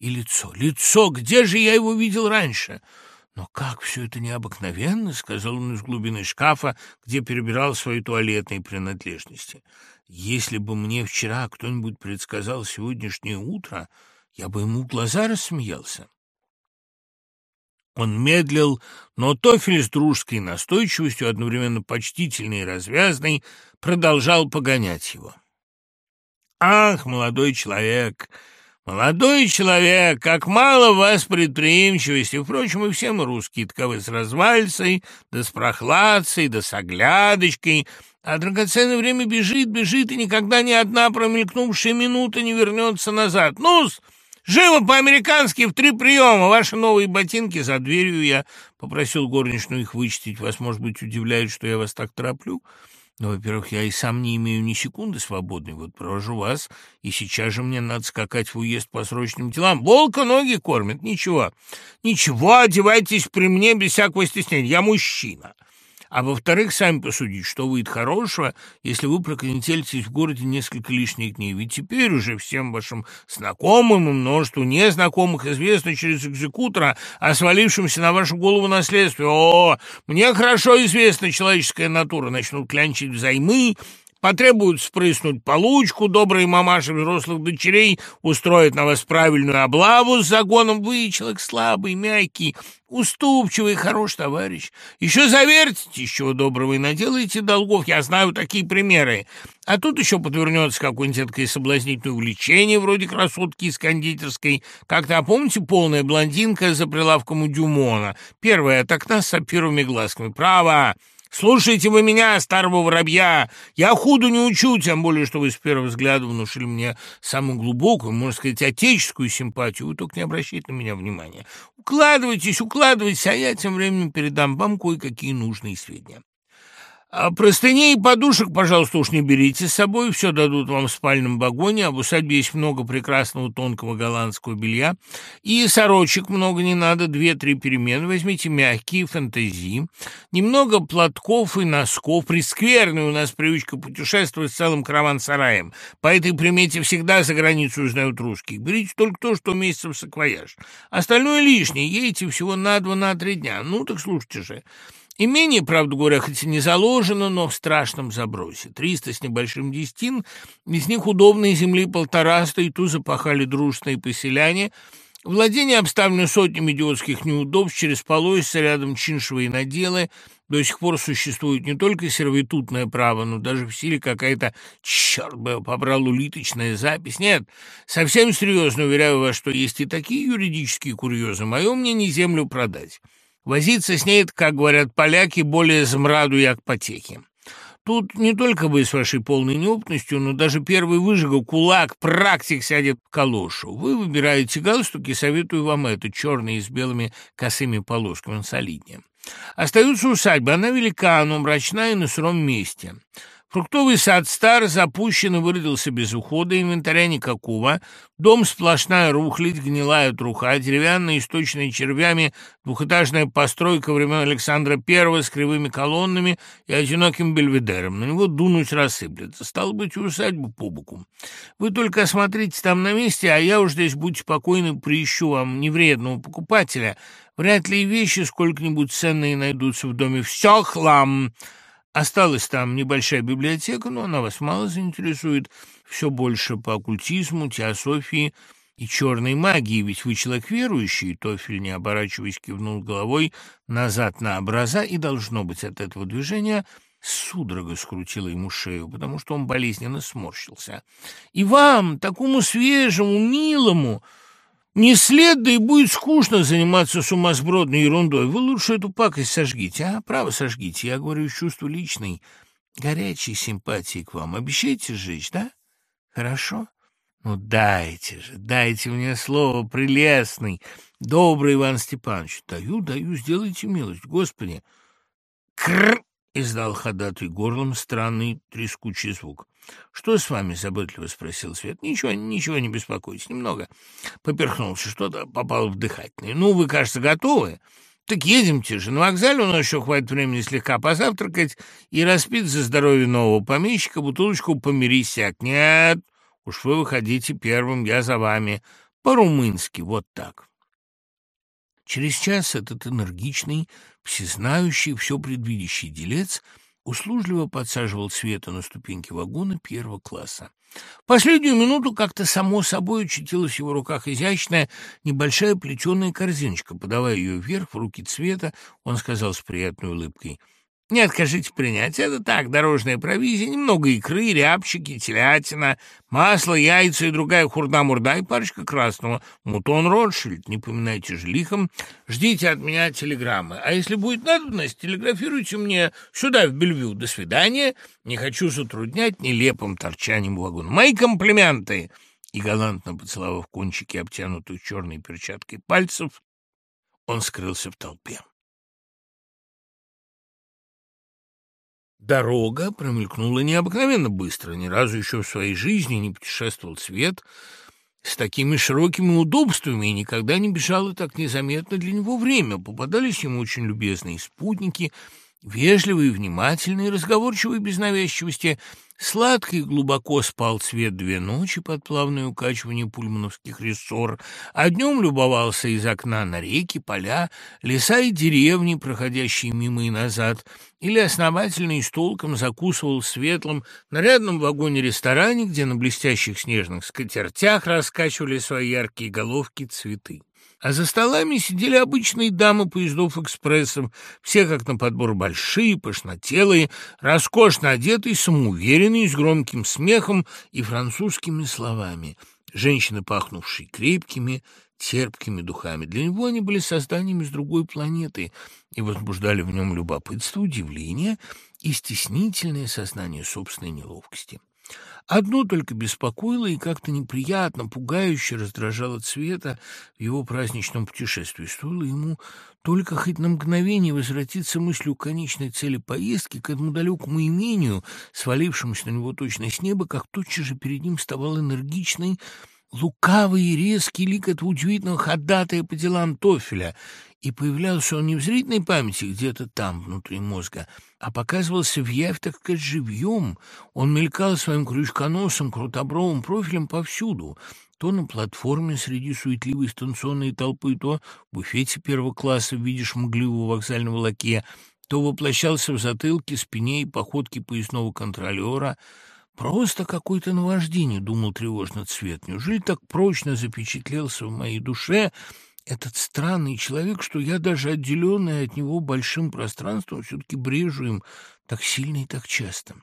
И лицо, лицо, где же я его видел раньше?» «Но как все это необыкновенно!» — сказал он из глубины шкафа, где перебирал свои туалетные принадлежности. «Если бы мне вчера кто-нибудь предсказал сегодняшнее утро, я бы ему глаза рассмеялся». Он медлил, но Тофель с дружеской настойчивостью, одновременно почтительной и развязной, продолжал погонять его. «Ах, молодой человек!» «Молодой человек, как мало в вас предприимчивости! Впрочем, и все мы русские таковы с развальцей, да с прохладцей, да с оглядочкой, а драгоценное время бежит, бежит, и никогда ни одна промелькнувшая минута не вернется назад. Ну-с, живо по-американски в три приема! Ваши новые ботинки за дверью я попросил горничную их вычтить. Вас, может быть, удивляет, что я вас так тороплю?» Но, во-первых, я и сам не имею ни секунды свободной. Вот провожу вас, и сейчас же мне надо скакать в уезд по срочным делам. Волка ноги кормит, ничего. Ничего, одевайтесь при мне без всякого стеснения. Я мужчина. А во-вторых, сами посудите, что выйдет хорошего, если вы проконетелитесь в городе несколько лишних дней. Ведь теперь уже всем вашим знакомым и множеству незнакомых известно через экзекутора о свалившемся на вашу голову наследстве. О, мне хорошо известна человеческая натура. Начнут клянчить взаймы, Потребуют спрыснуть получку, добрые мамаши взрослых дочерей устроят на вас правильную облаву с загоном. Вы человек слабый, мягкий, уступчивый, хороший товарищ. Еще завертите, чего доброго, и наделаете долгов. Я знаю такие примеры. А тут еще подвернется какое-нибудь такое соблазнительное увлечение, вроде красотки из кондитерской. Как-то, а помните, полная блондинка за прилавком у Дюмона? Первая от окна с сапфировыми глазками. Право! Слушайте вы меня, старого воробья, я худу не учу, тем более, что вы с первого взгляда внушили мне самую глубокую, можно сказать, отеческую симпатию, вы только не обращайте на меня внимания. Укладывайтесь, укладывайтесь, а я тем временем передам вам кое-какие нужные сведения. А простыней и подушек, пожалуйста, уж не берите с собой, все дадут вам в спальном вагоне, а в усадьбе есть много прекрасного тонкого голландского белья, и сорочек много не надо, две-три перемены, возьмите мягкие, фантазии, немного платков и носков, прескверная у нас привычка путешествовать с целым караван-сараем, по этой примете всегда за границу узнают русских, берите только то, что в саквояж, остальное лишнее, едете всего на два, на три дня, ну так слушайте же». Имение, правда говоря, хоть и не заложено, но в страшном забросе. Триста с небольшим десятин, из них удобной земли полтораста, и ту запахали дружные поселяне. Владение обставлено сотнями идиотских неудобств, через полосы рядом чиншевые наделы, До сих пор существует не только сервитутное право, но даже в силе какая-то, черт бы побрал, улиточная запись. Нет, совсем серьезно уверяю вас, что есть и такие юридические курьезы. Мое мнение — землю продать. Возиться с ней, как говорят поляки, более замраду як потехи. Тут не только вы с вашей полной неопытностью, но даже первый выжига, кулак, практик сядет в калошу. Вы выбираете галстуки, советую вам это, черные с белыми косыми полосками, солиднее. Остаются усадьбы, она велика, но мрачная и на сыром месте. Фруктовый сад стар, запущен и выродился без ухода, инвентаря никакого. Дом сплошная рухлядь, гнилая труха, деревянная, источная червями, двухэтажная постройка времен Александра I с кривыми колоннами и одиноким бельведером. На него дунуть рассыплется. Стало быть, усадьбу по боку. Вы только осмотрите там на месте, а я уж здесь, будьте покойны, приищу вам невредного покупателя. Вряд ли и вещи сколько-нибудь ценные найдутся в доме. Все хлам!» Осталась там небольшая библиотека, но она вас мало заинтересует. Все больше по оккультизму, теософии и черной магии, ведь вы человек верующий. Тофель, не оборачиваясь, кивнул головой назад на образа, и, должно быть, от этого движения судорога скрутила ему шею, потому что он болезненно сморщился. «И вам, такому свежему, милому...» Не след, да и будет скучно заниматься сумасбродной ерундой. Вы лучше эту пакость сожгите, а? Право сожгите. Я говорю из чувства личной, горячей симпатии к вам. Обещаете сжечь, да? Хорошо? Ну, дайте же, дайте мне слово, прелестный, добрый Иван Степанович. Даю, даю, сделайте милость, Господи. Кр! издал ходатай горлом странный трескучий звук. «Что с вами?» — заботливо спросил Свет. «Ничего, ничего не беспокойтесь. Немного поперхнулся, что-то попало в дыхательное. Ну, вы, кажется, готовы?» «Так едемте же. На вокзале у нас еще хватит времени слегка позавтракать и распить за здоровье нового помещика бутылочку помирисяк. Нет, уж вы выходите первым, я за вами. По-румынски, вот так». Через час этот энергичный, всезнающий, все предвидящий делец — услужливо подсаживал Света на ступеньки вагона первого класса. В последнюю минуту как-то само собой очутилась в его руках изящная небольшая плетеная корзиночка. Подавая ее вверх в руки Цвета, он сказал с приятной улыбкой — не откажите принять. Это так, дорожная провизия, немного икры, рябчики, телятина, масло, яйца и другая хурда-мурда и парочка красного. Мутон Ротшильд, не поминайте же лихом. Ждите от меня телеграммы. А если будет надобность, телеграфируйте мне сюда, в Бельвью. До свидания. Не хочу затруднять нелепым торчанием вагона. Мои комплименты!» И галантно поцеловав кончики, обтянутых черной перчаткой пальцев, он скрылся в толпе. Дорога промелькнула необыкновенно быстро. Ни разу еще в своей жизни не путешествовал свет с такими широкими удобствами и никогда не бежало так незаметно для него время. Попадались ему очень любезные спутники, вежливые, внимательные, разговорчивые без навязчивости, Сладко и глубоко спал цвет две ночи под плавное укачивание пульмановских рессор, а днем любовался из окна на реки, поля, леса и деревни, проходящие мимо и назад, или основательно и с толком закусывал в светлом, нарядном вагоне-ресторане, где на блестящих снежных скатертях раскачивали свои яркие головки цветы а за столами сидели обычные дамы поездов экспрессов, все как на подбор большие, пышнотелые, роскошно одетые, самоуверенные, с громким смехом и французскими словами. Женщины, пахнувшие крепкими, терпкими духами. Для него они были созданиями с другой планеты и возбуждали в нем любопытство, удивление и стеснительное сознание собственной неловкости. Одно только беспокоило и как-то неприятно, пугающе раздражало цвета в его праздничном путешествии. Стоило ему только хоть на мгновение возвратиться мыслью к конечной цели поездки, к этому далекому имению, свалившемуся на него точно с неба, как тотчас же перед ним вставал энергичный, лукавый и резкий лик этого удивительного ходатая по делам Тофеля, и появлялся он не в зрительной памяти где-то там, внутри мозга, а показывался в явь, так сказать, живьем. Он мелькал своим крючконосом, крутобровым профилем повсюду, то на платформе среди суетливой станционной толпы, то в буфете первого класса видишь мгливого вокзального лакея, то воплощался в затылке, спине и походке поясного контролера — Просто какое-то наваждение, думал тревожно цвет. Неужели так прочно запечатлелся в моей душе этот странный человек, что я даже отделенный от него большим пространством все-таки брежу им так сильно и так часто.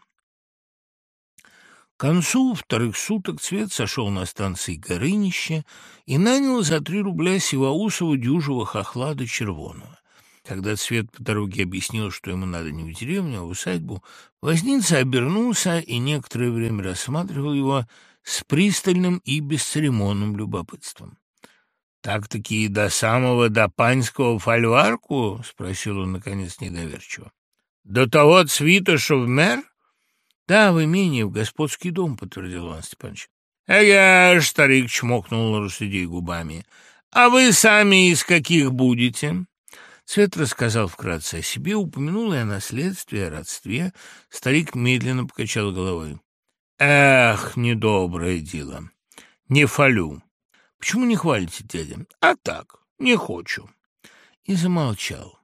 К концу вторых суток Цвет сошел на станции Горынище и нанял за три рубля Сиваусова дюжего хохла до червоного. Когда Цвет по дороге объяснил, что ему надо не в деревню, а в усадьбу, возница обернулся и некоторое время рассматривал его с пристальным и бесцеремонным любопытством. «Так-таки до самого до панского фольварку?» — спросил он, наконец, недоверчиво. «До того цвита, что в мэр?» «Да, в имение, в господский дом», — подтвердил Иван Степанович. «Эге, старик чмокнул лошадей губами. А вы сами из каких будете?» Свет рассказал вкратце о себе, упомянул и о наследстве, о родстве. Старик медленно покачал головой. «Эх, недоброе дело. Не фалю. Почему не хвалите, дядя? А так, не хочу». И замолчал.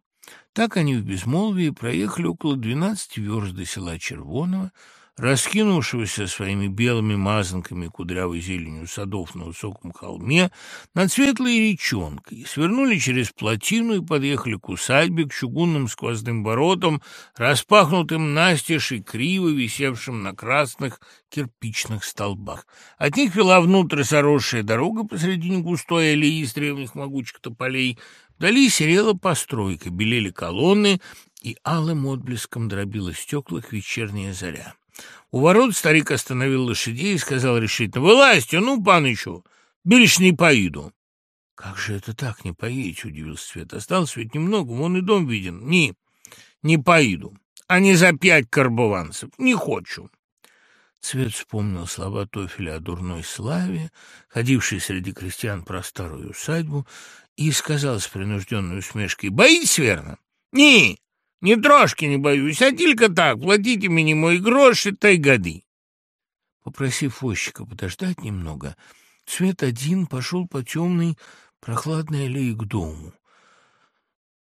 Так они в безмолвии проехали около двенадцати верст до села Червоного, раскинувшегося своими белыми мазанками кудрявой зеленью садов на высоком холме, над светлой речонкой, свернули через плотину и подъехали к усадьбе, к чугунным сквозным воротам, распахнутым настежь и криво висевшим на красных кирпичных столбах. От них вела внутрь заросшая дорога посредине густой аллеи из древних могучих тополей. Вдали серела постройка, белели колонны, и алым отблеском дробила стеклах вечерняя заря. У ворот старик остановил лошадей и сказал решительно, «Вылазьте, ну, панычу, бельш не поеду». «Как же это так, не поедете?» — удивился Свет. «Осталось ведь немного, вон и дом виден». «Не, не поеду, а не за пять карбованцев, не хочу». Цвет вспомнил слова Тофеля о дурной славе, ходившей среди крестьян про старую усадьбу, и сказал с принужденной усмешкой, «Боитесь, верно?» «Не, ни трошки не боюсь, а только так, платите мне мой грош и той годы. Попросив возчика подождать немного, Цвет один пошел по темной, прохладной аллее к дому.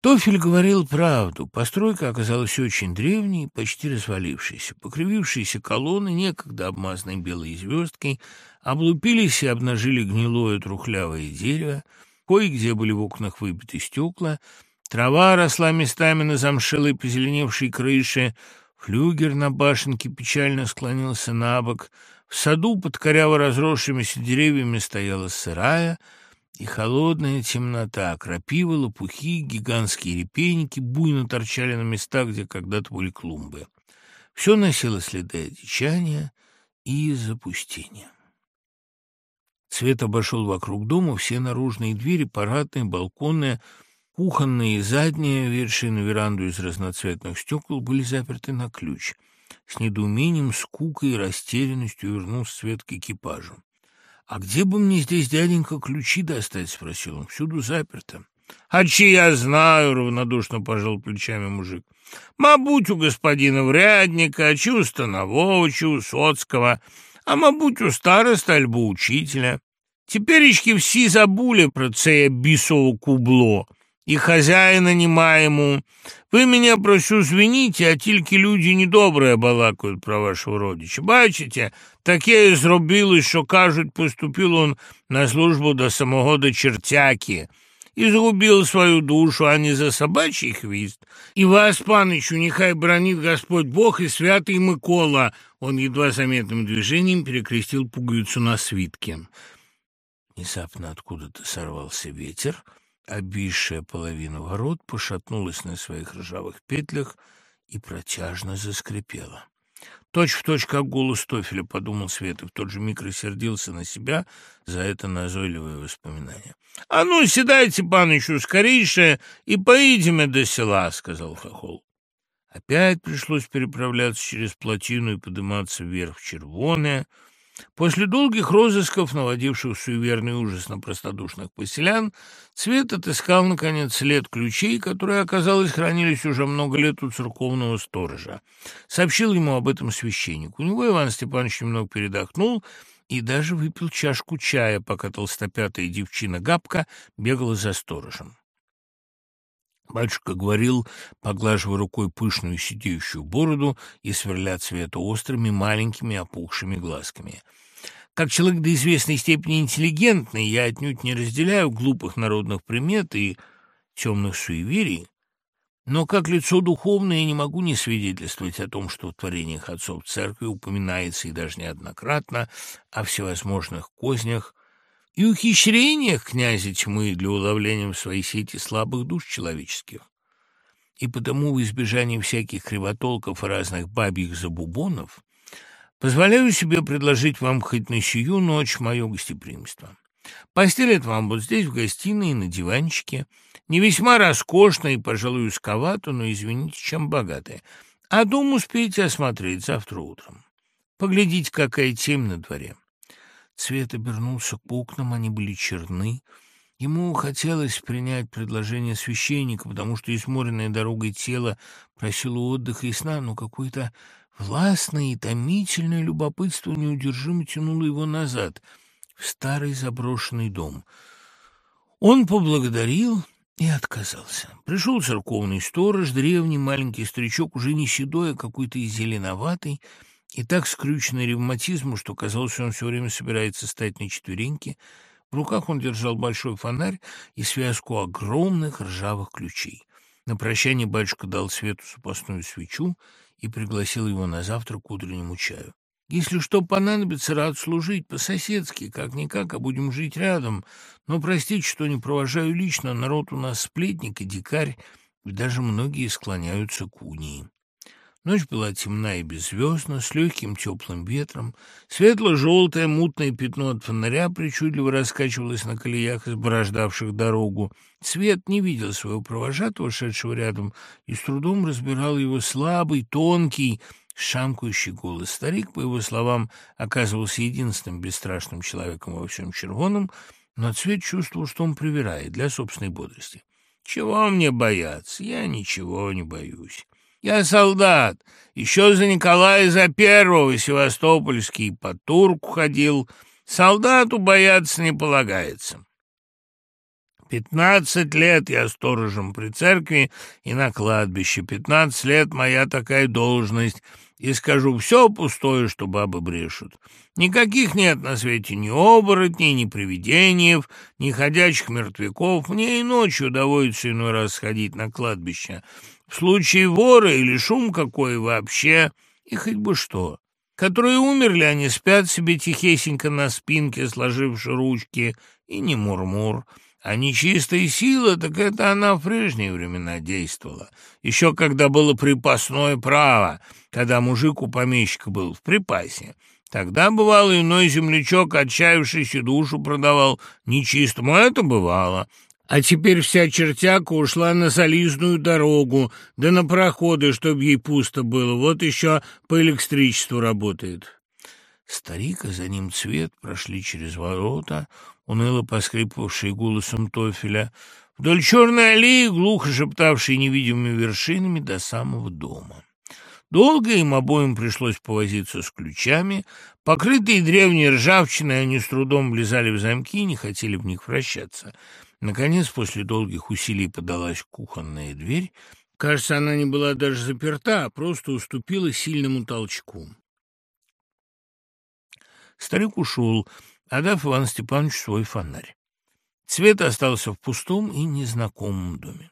Тофель говорил правду. Постройка оказалась очень древней, почти развалившейся. Покривившиеся колонны, некогда обмазанные белой звездкой, облупились и обнажили гнилое трухлявое дерево. Кое-где были в окнах выбиты стекла — Трава росла местами на замшелой позеленевшей крыше, флюгер на башенке печально склонился на бок, в саду под коряво разросшимися деревьями стояла сырая и холодная темнота, крапива, лопухи, гигантские репейники буйно торчали на местах, где когда-то были клумбы. Все носило следы одичания и запустения. Цвет обошел вокруг дома все наружные двери, парадные, балконные, Кухонные и задние, ведшие на веранду из разноцветных стекол, были заперты на ключ. С недоумением, скукой и растерянностью вернулся Свет к экипажу. «А где бы мне здесь, дяденька, ключи достать?» — спросил он. «Всюду заперто». «А чи я знаю?» — равнодушно пожал плечами мужик. «Мабуть, у господина врядника, а чи у станового, чи у соцкого, а мабуть, у староста альбо учителя. Теперечки всі забули про це бісово кубло і хазяїна нема йому. Ви мене прошу звініте, а тільки люди недобре балакають про вашого родича. Бачите, таке зробили, що, кажуть, поступив он на службу до самого до чертяки и сгубил свою душу, а не за собачий хвист. И вас, панычу, нехай бронит Господь Бог и святый Микола. Он едва заметным движением перекрестил пуговицу на свитке. Внезапно откуда-то сорвался ветер — Обвисшая половина ворот пошатнулась на своих ржавых петлях и протяжно заскрипела. Точь в точь, как голос Тофеля, подумал Света, в тот же миг рассердился на себя за это назойливое воспоминание. — А ну, седайте, панычу, скорейше, и поедем до села, — сказал Хохол. Опять пришлось переправляться через плотину и подниматься вверх в Червоное, — После долгих розысков, наводивших суеверный ужас на простодушных поселян, Цвет отыскал, наконец, след ключей, которые, оказалось, хранились уже много лет у церковного сторожа. Сообщил ему об этом священник. У него Иван Степанович немного передохнул и даже выпил чашку чая, пока толстопятая девчина Габка бегала за сторожем. Батюшка говорил, поглаживая рукой пышную сидеющую бороду и сверля цвета острыми, маленькими, опухшими глазками. Как человек до известной степени интеллигентный, я отнюдь не разделяю глупых народных примет и темных суеверий, но как лицо духовное не могу не свидетельствовать о том, что в творениях отцов церкви упоминается и даже неоднократно о всевозможных кознях и ухищрениях князя тьмы для уловления в своей сети слабых душ человеческих. И потому в избежании всяких кривотолков и разных бабьих забубонов позволяю себе предложить вам хоть на сию ночь мое гостеприимство. Постелят вам вот здесь, в гостиной, на диванчике. Не весьма роскошно и, пожалуй, узковато, но, извините, чем богатая. А дом успеете осмотреть завтра утром. Поглядите, какая темь на дворе. Цвет обернулся к окнам, они были черны. Ему хотелось принять предложение священника, потому что изморенное дорогой тело просило отдыха и сна, но какое-то властное и томительное любопытство неудержимо тянуло его назад — в старый заброшенный дом. Он поблагодарил и отказался. Пришел церковный сторож, древний маленький старичок, уже не седой, а какой-то зеленоватый, и так скрюченный ревматизму, что казалось, он все время собирается стать на четвереньки. В руках он держал большой фонарь и связку огромных ржавых ключей. На прощание батюшка дал Свету запасную свечу и пригласил его на завтрак к утреннему чаю. Если что понадобится, рад служить по-соседски, как-никак, а будем жить рядом. Но простите, что не провожаю лично, народ у нас сплетник и дикарь, и даже многие склоняются к унии. Ночь была темна и беззвездна, с легким теплым ветром. Светло-желтое мутное пятно от фонаря причудливо раскачивалось на колеях, изборождавших дорогу. Свет не видел своего провожатого, шедшего рядом, и с трудом разбирал его слабый, тонкий, шамкающий голос. Старик, по его словам, оказывался единственным бесстрашным человеком во всем червоном, но Цвет чувствовал, что он привирает для собственной бодрости. «Чего мне бояться? Я ничего не боюсь. Я солдат. Еще за Николая за первого Севастопольский по турку ходил. Солдату бояться не полагается. Пятнадцать лет я сторожем при церкви и на кладбище. Пятнадцать лет моя такая должность — и скажу все пустое, что бабы брешут. Никаких нет на свете ни оборотней, ни привидений, ни ходячих мертвяков. Мне и ночью доводится иной раз сходить на кладбище. В случае вора или шум какой вообще, и хоть бы что. Которые умерли, они спят себе тихесенько на спинке, сложивши ручки, и не мурмур. -мур. А нечистая сила, так это она в прежние времена действовала. Еще когда было припасное право, когда мужик у помещика был в припасе. Тогда, бывало, иной землячок, отчаявшийся душу продавал нечистому, это бывало. А теперь вся чертяка ушла на солизную дорогу, да на проходы, чтоб ей пусто было. Вот еще по электричеству работает. Старик, а за ним цвет, прошли через ворота, уныло поскрипывавшие голосом тофеля, вдоль черной аллеи, глухо шептавшей невидимыми вершинами до самого дома. Долго им обоим пришлось повозиться с ключами. Покрытые древней ржавчиной, они с трудом влезали в замки и не хотели в них вращаться. Наконец, после долгих усилий подалась кухонная дверь. Кажется, она не была даже заперта, а просто уступила сильному толчку. Старик ушел, отдав Ивану Степановичу свой фонарь. Цвет остался в пустом и незнакомом доме.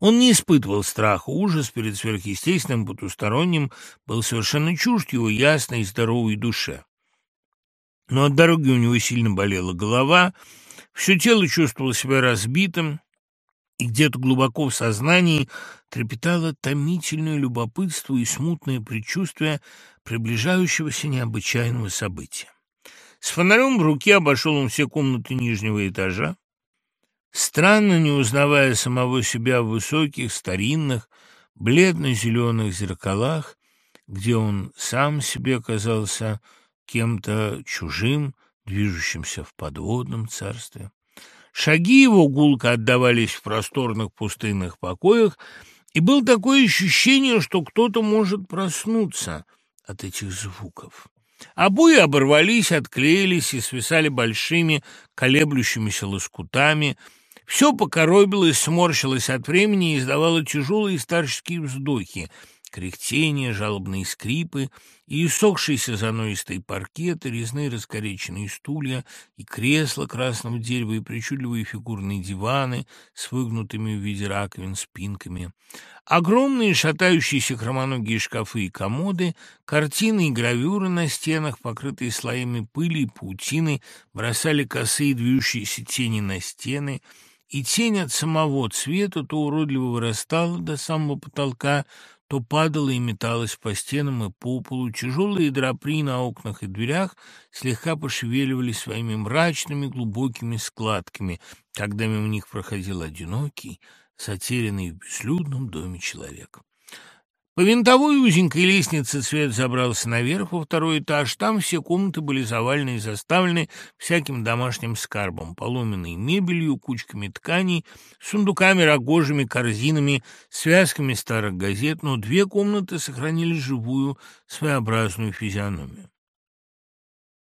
Он не испытывал страха, ужас перед сверхъестественным потусторонним был совершенно чужд его ясной и здоровой душе. Но от дороги у него сильно болела голова, все тело чувствовало себя разбитым, и где-то глубоко в сознании трепетало томительное любопытство и смутное предчувствие приближающегося необычайного события. С фонарем в руке обошел он все комнаты нижнего этажа, странно не узнавая самого себя в высоких, старинных, бледно-зеленых зеркалах, где он сам себе казался кем-то чужим, движущимся в подводном царстве. Шаги его гулко отдавались в просторных пустынных покоях, и было такое ощущение, что кто-то может проснуться от этих звуков. Обои оборвались, отклеились и свисали большими колеблющимися лоскутами. Все покоробилось, сморщилось от времени и издавало тяжелые старческие вздохи. Кряхтения, жалобные скрипы и иссохшиеся занозистые паркеты, резные раскореченные стулья и кресла красного дерева и причудливые фигурные диваны с выгнутыми в виде раковин спинками. Огромные шатающиеся хромоногие шкафы и комоды, картины и гравюры на стенах, покрытые слоями пыли и паутины, бросали косые движущиеся тени на стены — и тень от самого цвета то уродливо вырастала до самого потолка, то падала и металась по стенам и по полу. Тяжелые драпри на окнах и дверях слегка пошевеливали своими мрачными глубокими складками, когда мимо них проходил одинокий, затерянный в безлюдном доме человек. По винтовой узенькой лестнице Свет забрался наверх во второй этаж. Там все комнаты были завалены и заставлены всяким домашним скарбом, поломенной мебелью, кучками тканей, сундуками, рогожами, корзинами, связками старых газет, но две комнаты сохранили живую, своеобразную физиономию.